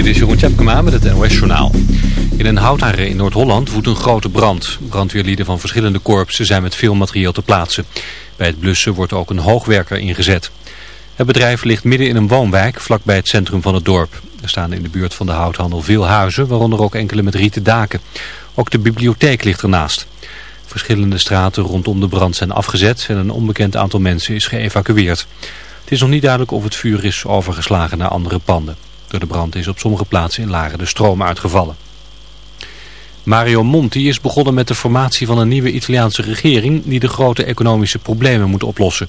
Dit is Jeroen Tjepkema met het NOS Journaal. In een houthanger in Noord-Holland woedt een grote brand. Brandweerlieden van verschillende korpsen zijn met veel materieel te plaatsen. Bij het blussen wordt ook een hoogwerker ingezet. Het bedrijf ligt midden in een woonwijk vlakbij het centrum van het dorp. Er staan in de buurt van de houthandel veel huizen, waaronder ook enkele met rieten daken. Ook de bibliotheek ligt ernaast. Verschillende straten rondom de brand zijn afgezet en een onbekend aantal mensen is geëvacueerd. Het is nog niet duidelijk of het vuur is overgeslagen naar andere panden. Door de brand is op sommige plaatsen in Laren de stroom uitgevallen. Mario Monti is begonnen met de formatie van een nieuwe Italiaanse regering die de grote economische problemen moet oplossen.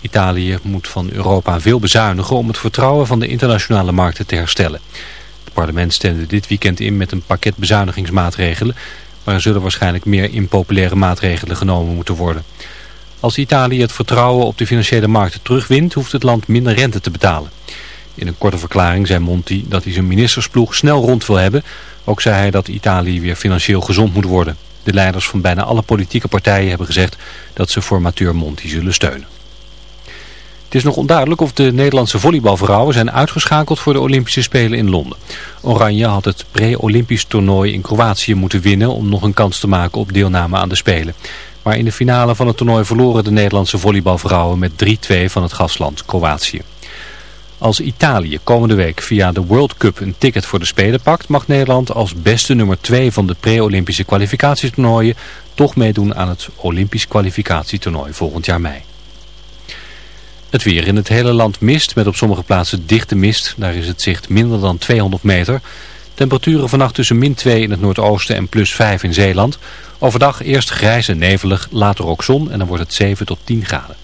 Italië moet van Europa veel bezuinigen om het vertrouwen van de internationale markten te herstellen. Het parlement stemde dit weekend in met een pakket bezuinigingsmaatregelen, maar er zullen waarschijnlijk meer impopulaire maatregelen genomen moeten worden. Als Italië het vertrouwen op de financiële markten terugwint, hoeft het land minder rente te betalen. In een korte verklaring zei Monti dat hij zijn ministersploeg snel rond wil hebben. Ook zei hij dat Italië weer financieel gezond moet worden. De leiders van bijna alle politieke partijen hebben gezegd dat ze formateur Monti zullen steunen. Het is nog onduidelijk of de Nederlandse volleybalvrouwen zijn uitgeschakeld voor de Olympische Spelen in Londen. Oranje had het pre-Olympisch toernooi in Kroatië moeten winnen om nog een kans te maken op deelname aan de Spelen. Maar in de finale van het toernooi verloren de Nederlandse volleybalvrouwen met 3-2 van het gastland Kroatië. Als Italië komende week via de World Cup een ticket voor de Spelen pakt, mag Nederland als beste nummer 2 van de pre-Olympische kwalificatietoernooien toch meedoen aan het Olympisch kwalificatietoernooi volgend jaar mei. Het weer in het hele land mist, met op sommige plaatsen dichte mist. Daar is het zicht minder dan 200 meter. Temperaturen vannacht tussen min 2 in het noordoosten en plus 5 in Zeeland. Overdag eerst grijs en nevelig, later ook zon en dan wordt het 7 tot 10 graden.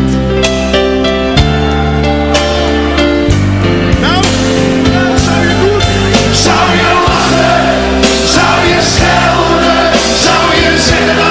Als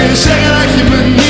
took a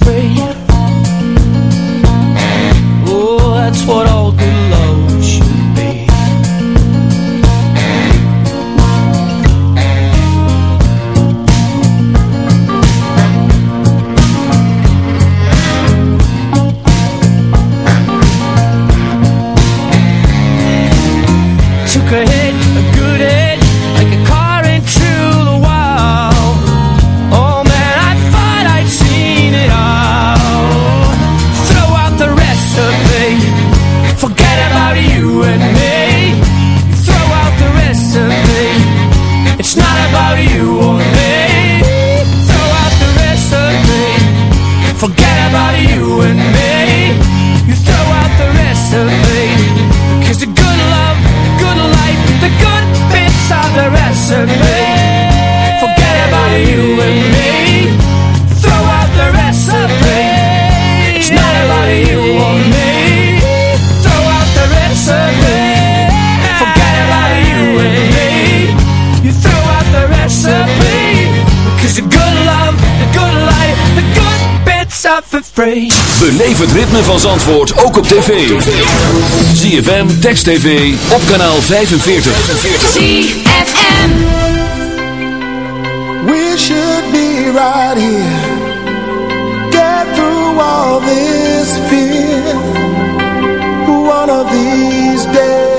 you and me. Throw out the recipe, it's not about you or me. Throw out the recipe, forget about you and me. You throw out the recipe, because the good love, the good life, the good bits are the recipe. Forget about you and me. Free. Beleef het ritme van Zandvoort ook op tv. ZFM, Text TV, op kanaal 45. ZFM. We should be right here. Get through all this fear. One of these days.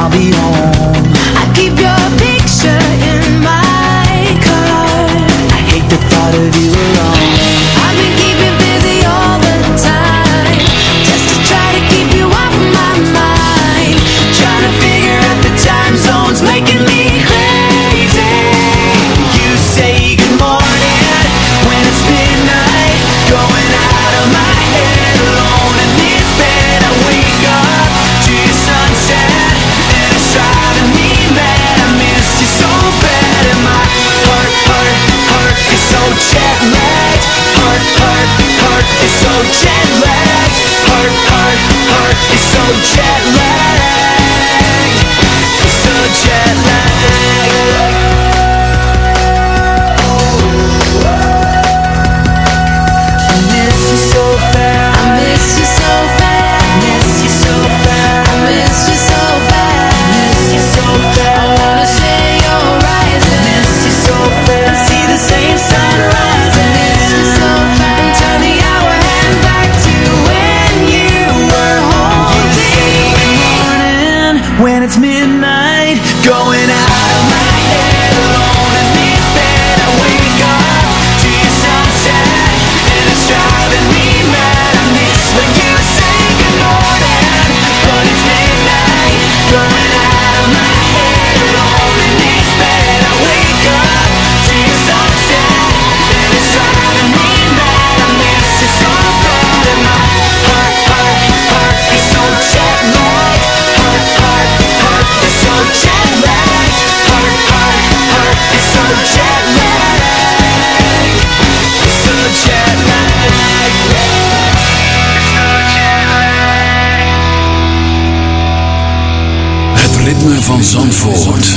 I'll be home van Zandvoort.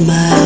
my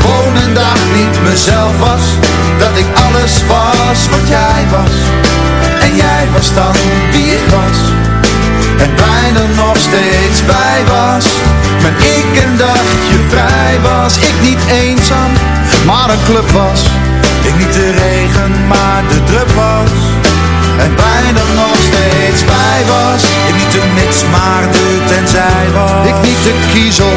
Gewoon een dag niet mezelf was. Dat ik alles was wat jij was. En jij was dan wie ik was. En bijna nog steeds bij was. Maar ik een dagje vrij was. Ik niet eenzaam, maar een club was. Ik niet de regen, maar de drup was. En bijna nog steeds bij was. Ik niet de mits, maar de tenzij was. Ik niet de kiezel,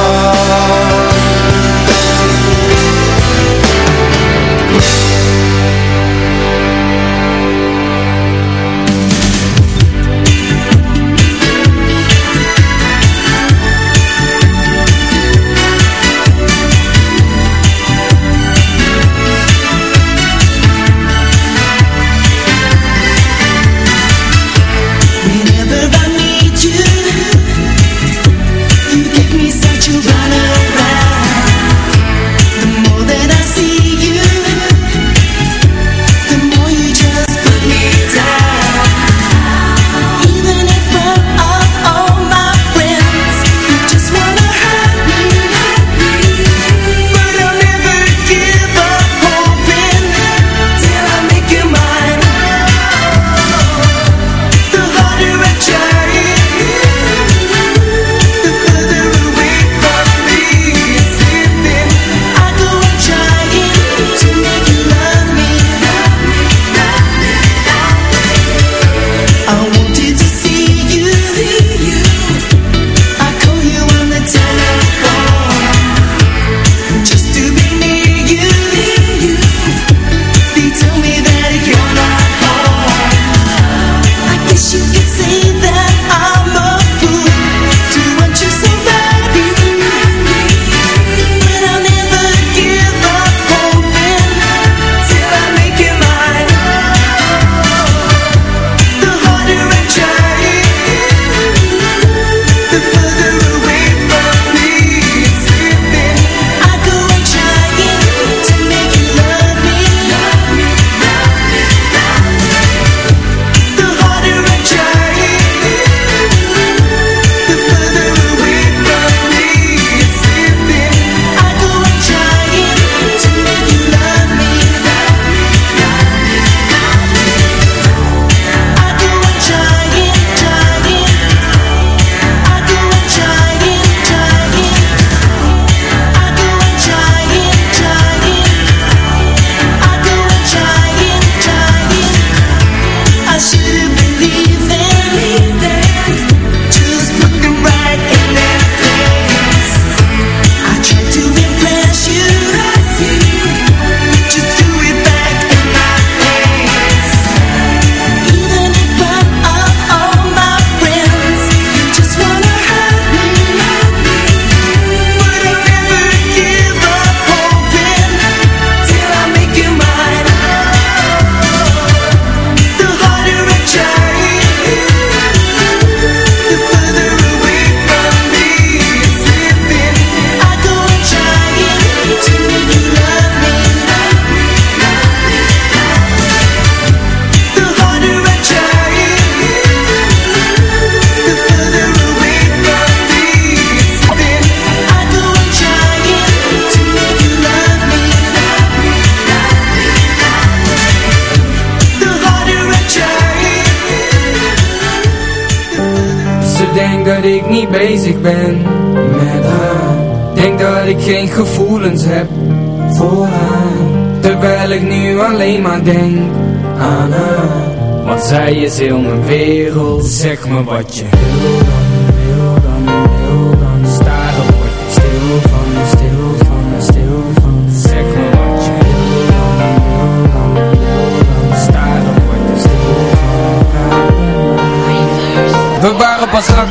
dat ik niet bezig ben met haar. Denk dat ik geen gevoelens heb voor haar. Terwijl ik nu alleen maar denk aan haar. Want zij is heel mijn wereld. Zeg me wat je wil dan, wil dan, wil dan. Staren word ik stil van, stil van, stil van. Zeg me wat je wil dan, wil dan, wil dan. Word ik stil van. We waren pas acht,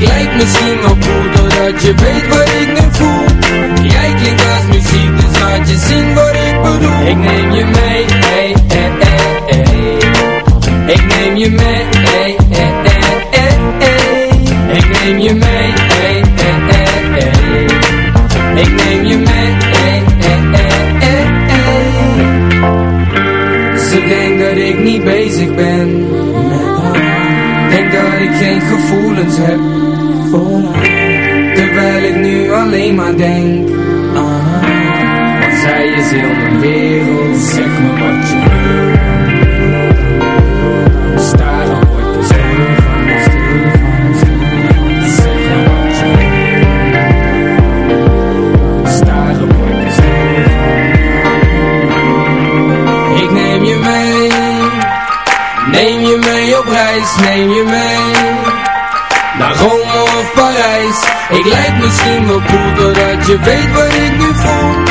Ik lijk misschien wel cool Doordat je weet wat ik nu voel Jij klinkt als muziek Dus laat je zien wat ik bedoel Ik neem je mee hey, hey, hey, hey. Ik neem je mee hey, hey, hey, hey. Ik neem je mee. Ik neem je mee. Ze denkt dat ik niet ben geen gevoelens heb voor haar Terwijl ik nu alleen maar denk aan haar Want zij is heel mijn wereld. Zeg me wat je wil misschien wel cool Doordat je weet wat ik nu voel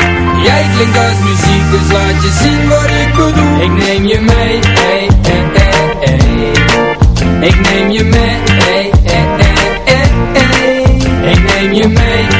Jij klinkt als muziek Dus laat je zien wat ik bedoel Ik neem je mee hey, hey, hey. Ik neem je mee hey, hey, hey. Ik neem je mee